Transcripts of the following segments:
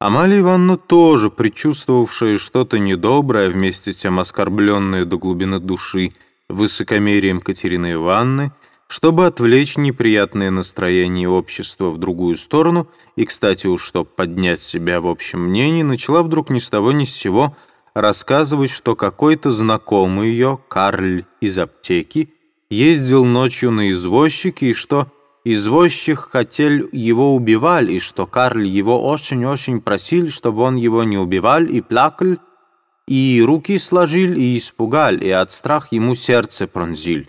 Амалия Ивановна тоже, предчувствовавшая что-то недоброе, вместе с тем оскорбленная до глубины души высокомерием Катерины Ивановны, чтобы отвлечь неприятное настроение общества в другую сторону и, кстати уж, чтобы поднять себя в общем мнении, начала вдруг ни с того ни с сего рассказывать, что какой-то знакомый ее, Карль из аптеки, ездил ночью на извозчике и что извозчик хотел его убивал, и что Карль его очень-очень просил, чтобы он его не убивал, и плакал, и руки сложил, и испугал, и от страх ему сердце пронзил.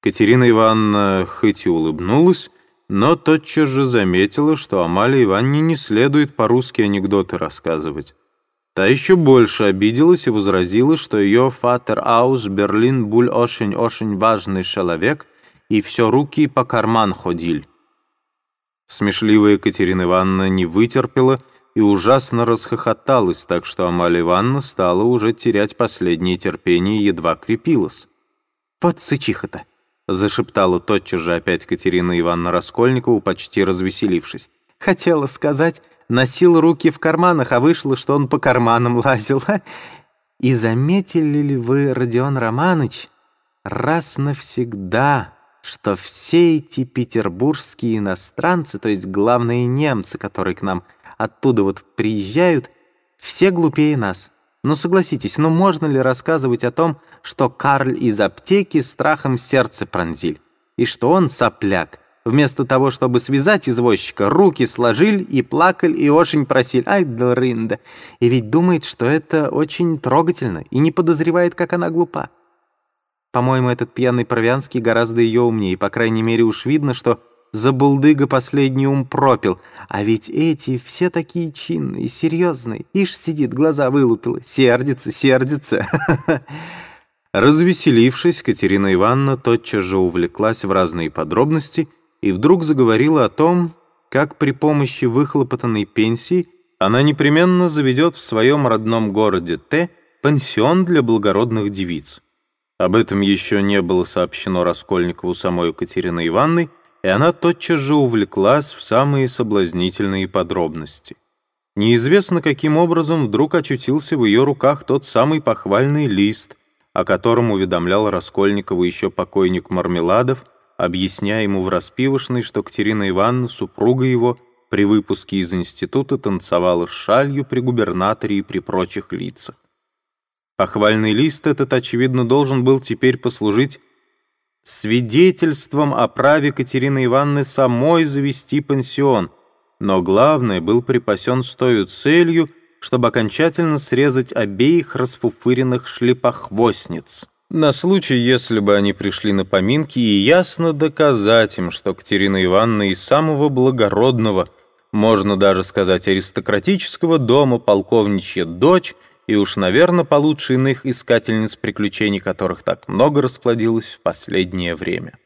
Катерина Ивановна хоть и улыбнулась, но тотчас же заметила, что Амалии Ивановне не следует по-русски анекдоты рассказывать. Та еще больше обиделась и возразила, что ее фатер Аус Берлин буль очень-очень важный человек, и все руки по карман ходил. Смешливая Екатерина Ивановна не вытерпела и ужасно расхохоталась, так что Амалия Ивановна стала уже терять последнее терпение и едва крепилась. «Вот сычиха-то!» — зашептала тотчас же опять Катерина Ивановна Раскольникова, почти развеселившись. «Хотела сказать, носил руки в карманах, а вышло, что он по карманам лазил. И заметили ли вы, Родион Романович, раз навсегда что все эти петербургские иностранцы, то есть главные немцы, которые к нам оттуда вот приезжают, все глупее нас. Ну согласитесь, ну можно ли рассказывать о том, что Карль из аптеки страхом сердце пронзил, и что он сопляк, вместо того, чтобы связать извозчика, руки сложил и плакал и очень просил, ай да рында, и ведь думает, что это очень трогательно, и не подозревает, как она глупа. По-моему, этот пьяный Провианский гораздо ее умнее, по крайней мере уж видно, что за булдыга последний ум пропил. А ведь эти все такие чинные, серьезные. Ишь сидит, глаза вылупила, сердится, сердится. Развеселившись, Катерина Ивановна тотчас же увлеклась в разные подробности и вдруг заговорила о том, как при помощи выхлопотанной пенсии она непременно заведет в своем родном городе Т пансион для благородных девиц. Об этом еще не было сообщено Раскольникову самой Екатериной Ивановной, и она тотчас же увлеклась в самые соблазнительные подробности. Неизвестно, каким образом вдруг очутился в ее руках тот самый похвальный лист, о котором уведомлял Раскольникова еще покойник Мармеладов, объясняя ему в распивочной, что Катерина Ивановна, супруга его, при выпуске из института танцевала с шалью при губернаторе и при прочих лицах. Похвальный лист этот, очевидно, должен был теперь послужить свидетельством о праве Катерины Ивановны самой завести пансион, но главное, был припасен с той целью, чтобы окончательно срезать обеих расфуфыренных шлепохвостниц. На случай, если бы они пришли на поминки, и ясно доказать им, что Катерина Ивановна из самого благородного, можно даже сказать аристократического дома полковничья дочь — и уж, наверное, получше иных искательниц приключений, которых так много расплодилось в последнее время.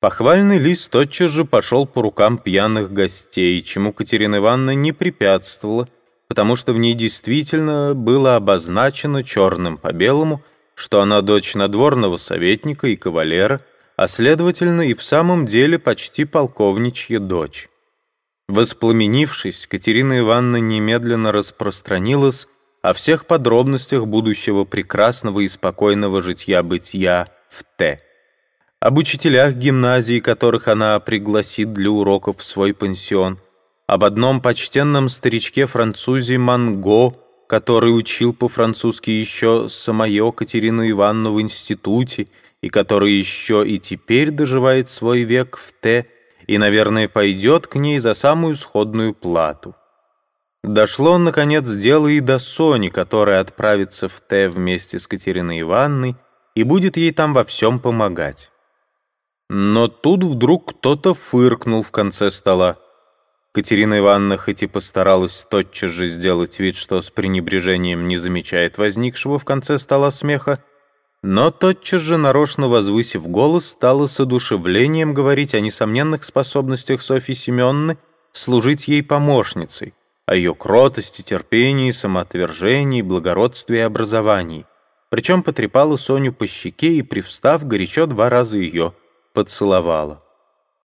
Похвальный лист тотчас же пошел по рукам пьяных гостей, чему Катерина Ивановна не препятствовала, потому что в ней действительно было обозначено черным по белому, что она дочь надворного советника и кавалера, а следовательно и в самом деле почти полковничья дочь. Воспламенившись, Катерина Ивановна немедленно распространилась о всех подробностях будущего прекрасного и спокойного житья-бытия в Т. Об учителях гимназии, которых она пригласит для уроков в свой пансион, об одном почтенном старичке-французе Манго, который учил по-французски еще самое Катерину Ивановну в институте и который еще и теперь доживает свой век в Т и, наверное, пойдет к ней за самую сходную плату. Дошло, наконец, дело и до Сони, которая отправится в Т вместе с Катериной Ивановной и будет ей там во всем помогать. Но тут вдруг кто-то фыркнул в конце стола. Катерина Ивановна хоть и постаралась тотчас же сделать вид, что с пренебрежением не замечает возникшего в конце стола смеха, но тотчас же, нарочно возвысив голос, стала с одушевлением говорить о несомненных способностях Софьи Семенны служить ей помощницей, о ее кротости, терпении, самоотвержении, благородстве и образовании. Причем потрепала Соню по щеке и, привстав, горячо два раза ее поцеловала.